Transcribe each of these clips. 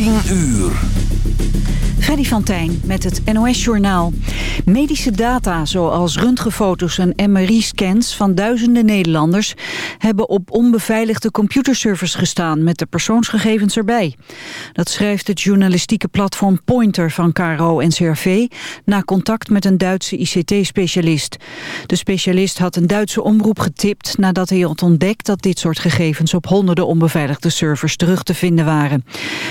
10 uur. Freddy van Tijn met het NOS-journaal. Medische data zoals röntgenfoto's en MRI-scans van duizenden Nederlanders... hebben op onbeveiligde computerservers gestaan met de persoonsgegevens erbij. Dat schrijft het journalistieke platform Pointer van KRO-NCRV... na contact met een Duitse ICT-specialist. De specialist had een Duitse omroep getipt nadat hij had ontdekt... dat dit soort gegevens op honderden onbeveiligde servers terug te vinden waren.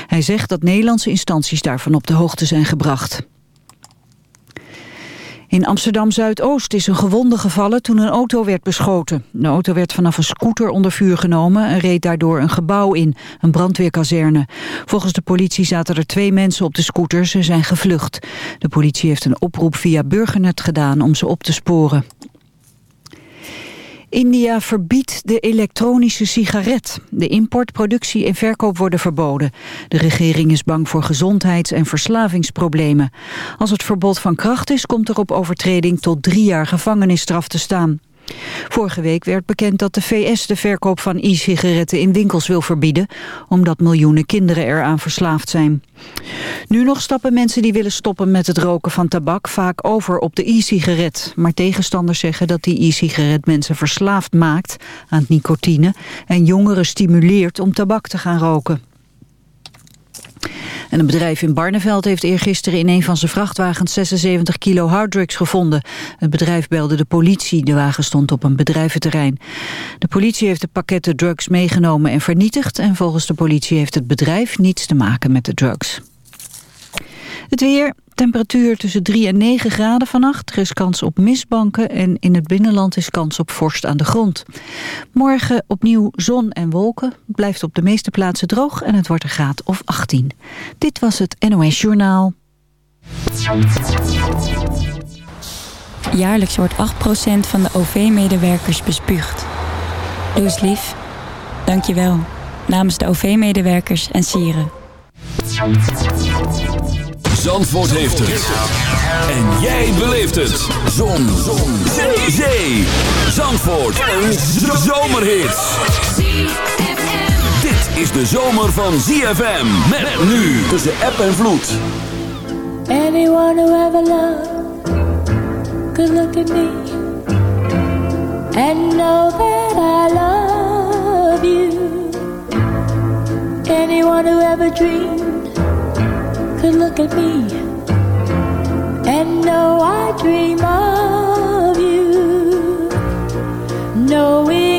Hij zegt dat Nederlandse instanties daarvan op de hoogte zijn gebracht. In Amsterdam-Zuidoost is een gewonde gevallen toen een auto werd beschoten. De auto werd vanaf een scooter onder vuur genomen en reed daardoor een gebouw in, een brandweerkazerne. Volgens de politie zaten er twee mensen op de scooter, ze zijn gevlucht. De politie heeft een oproep via Burgernet gedaan om ze op te sporen. India verbiedt de elektronische sigaret. De import, productie en verkoop worden verboden. De regering is bang voor gezondheids- en verslavingsproblemen. Als het verbod van kracht is, komt er op overtreding tot drie jaar gevangenisstraf te staan. Vorige week werd bekend dat de VS de verkoop van e-sigaretten in winkels wil verbieden, omdat miljoenen kinderen eraan verslaafd zijn. Nu nog stappen mensen die willen stoppen met het roken van tabak vaak over op de e-sigaret. Maar tegenstanders zeggen dat die e-sigaret mensen verslaafd maakt aan nicotine en jongeren stimuleert om tabak te gaan roken. En een bedrijf in Barneveld heeft eergisteren in een van zijn vrachtwagens 76 kilo harddrugs gevonden. Het bedrijf belde de politie. De wagen stond op een bedrijventerrein. De politie heeft de pakketten drugs meegenomen en vernietigd. En volgens de politie heeft het bedrijf niets te maken met de drugs. Het weer, temperatuur tussen 3 en 9 graden vannacht. Er is kans op mistbanken en in het binnenland is kans op vorst aan de grond. Morgen opnieuw zon en wolken. Het blijft op de meeste plaatsen droog en het wordt een graad of 18. Dit was het NOS Journaal. Jaarlijks wordt 8% van de OV-medewerkers bespuugd. Doe eens lief. Dank je wel. Namens de OV-medewerkers en sieren. Zandvoort heeft het. En jij beleeft het. Zon. Zon. Zee. Zee. Zandvoort. Een zomerhit. Dit is de zomer van ZFM. Met nu tussen app en vloed. Anyone who ever loved could look at me and know that I love you. Anyone who ever dreamed could look at me and know I dream of you, knowing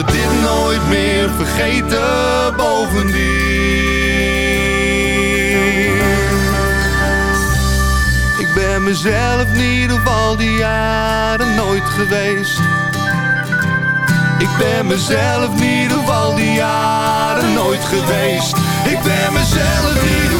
We dit nooit meer vergeten bovendien. Ik ben mezelf niet ieder al die jaren nooit geweest. Ik ben mezelf niet ieder al die jaren nooit geweest. Ik ben mezelf niet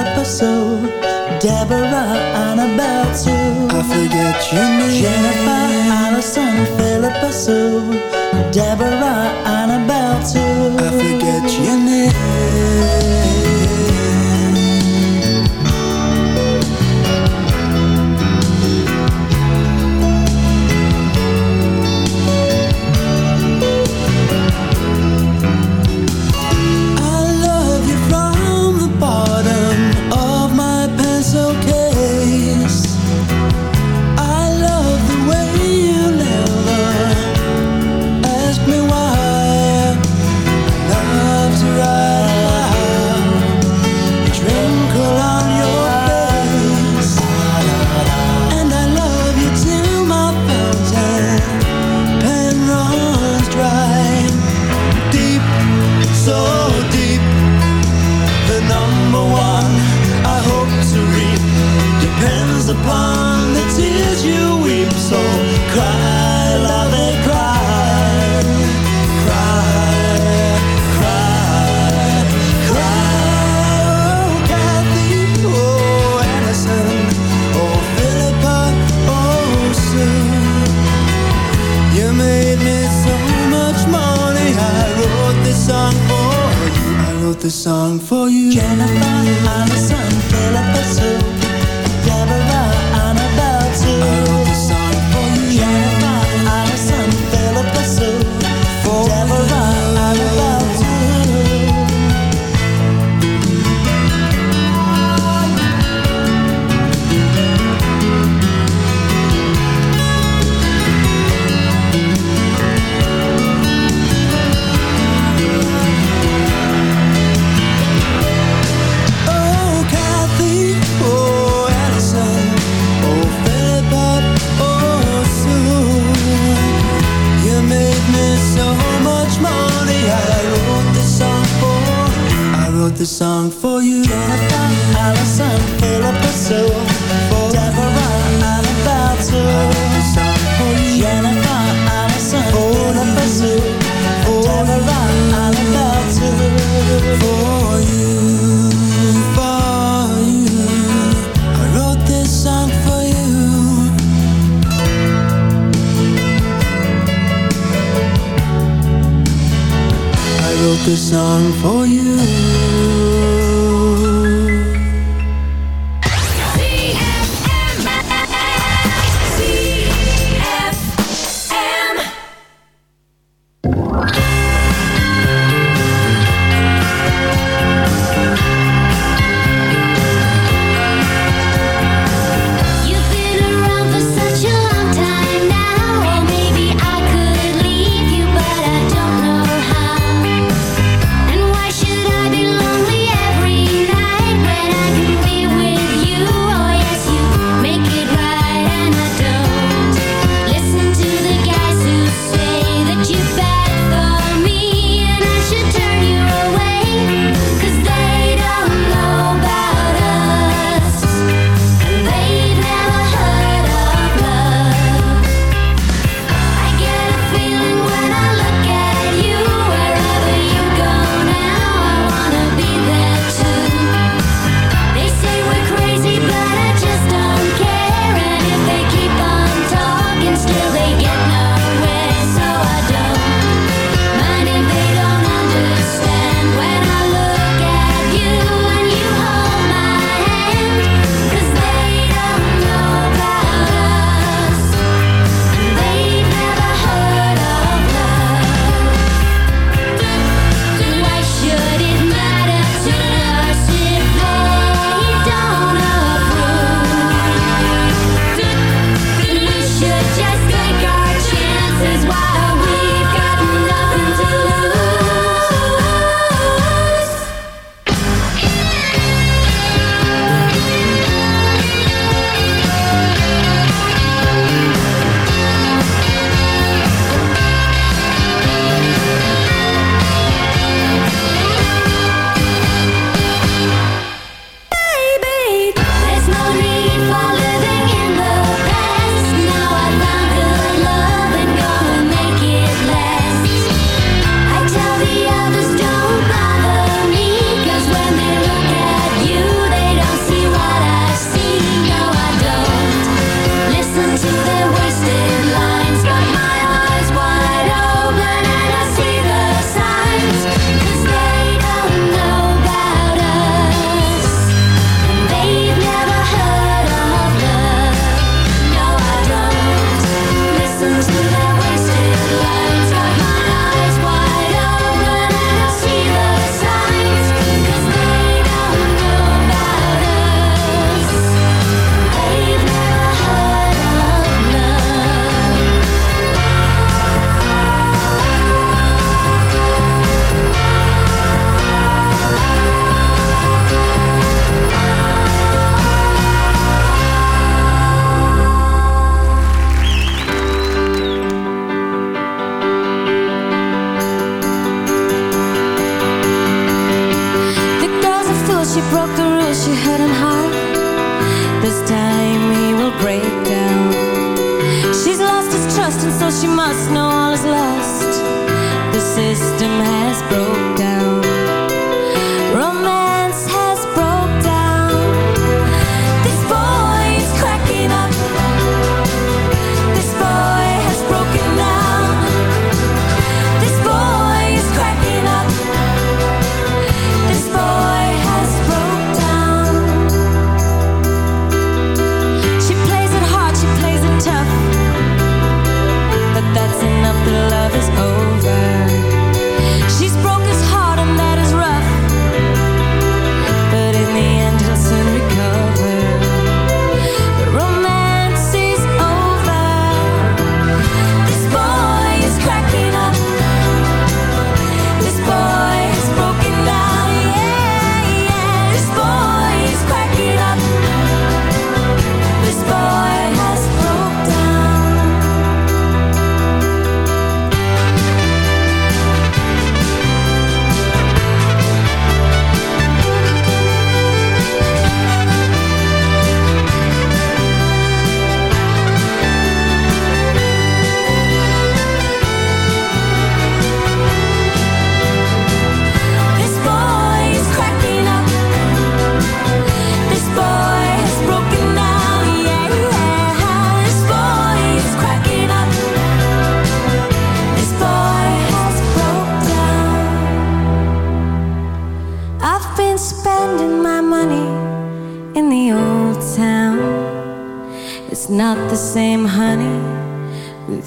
Philippa Deborah, I Allison, Sue, Deborah, Annabelle too. I forget your name.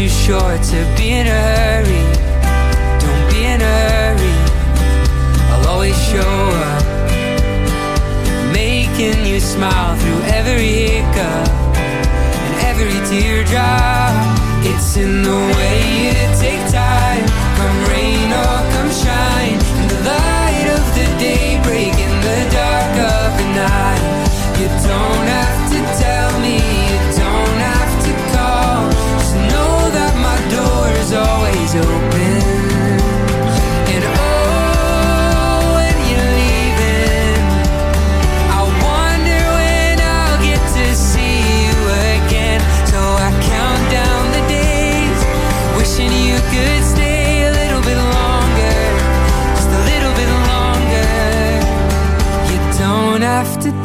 too short to be in a hurry. Don't be in a hurry. I'll always show up, making you smile through every hiccup and every teardrop. It's in the way you take time, come rain or come shine.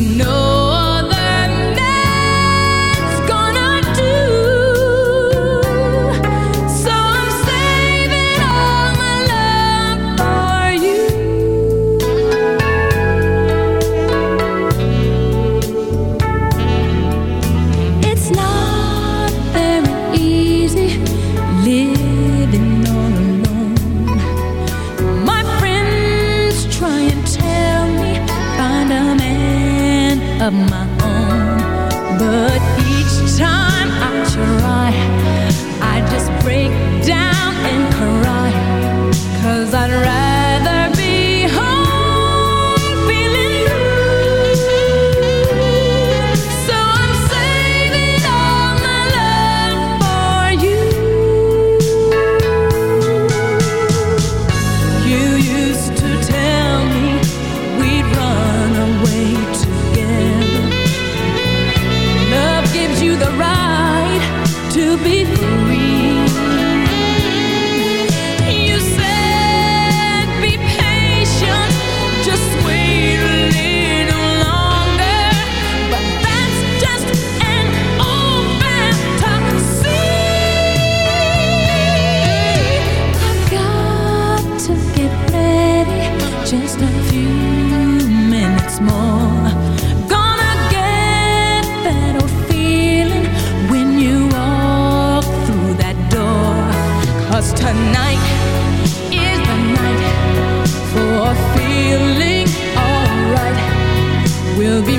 no Cause tonight is the night for feeling alright. We'll be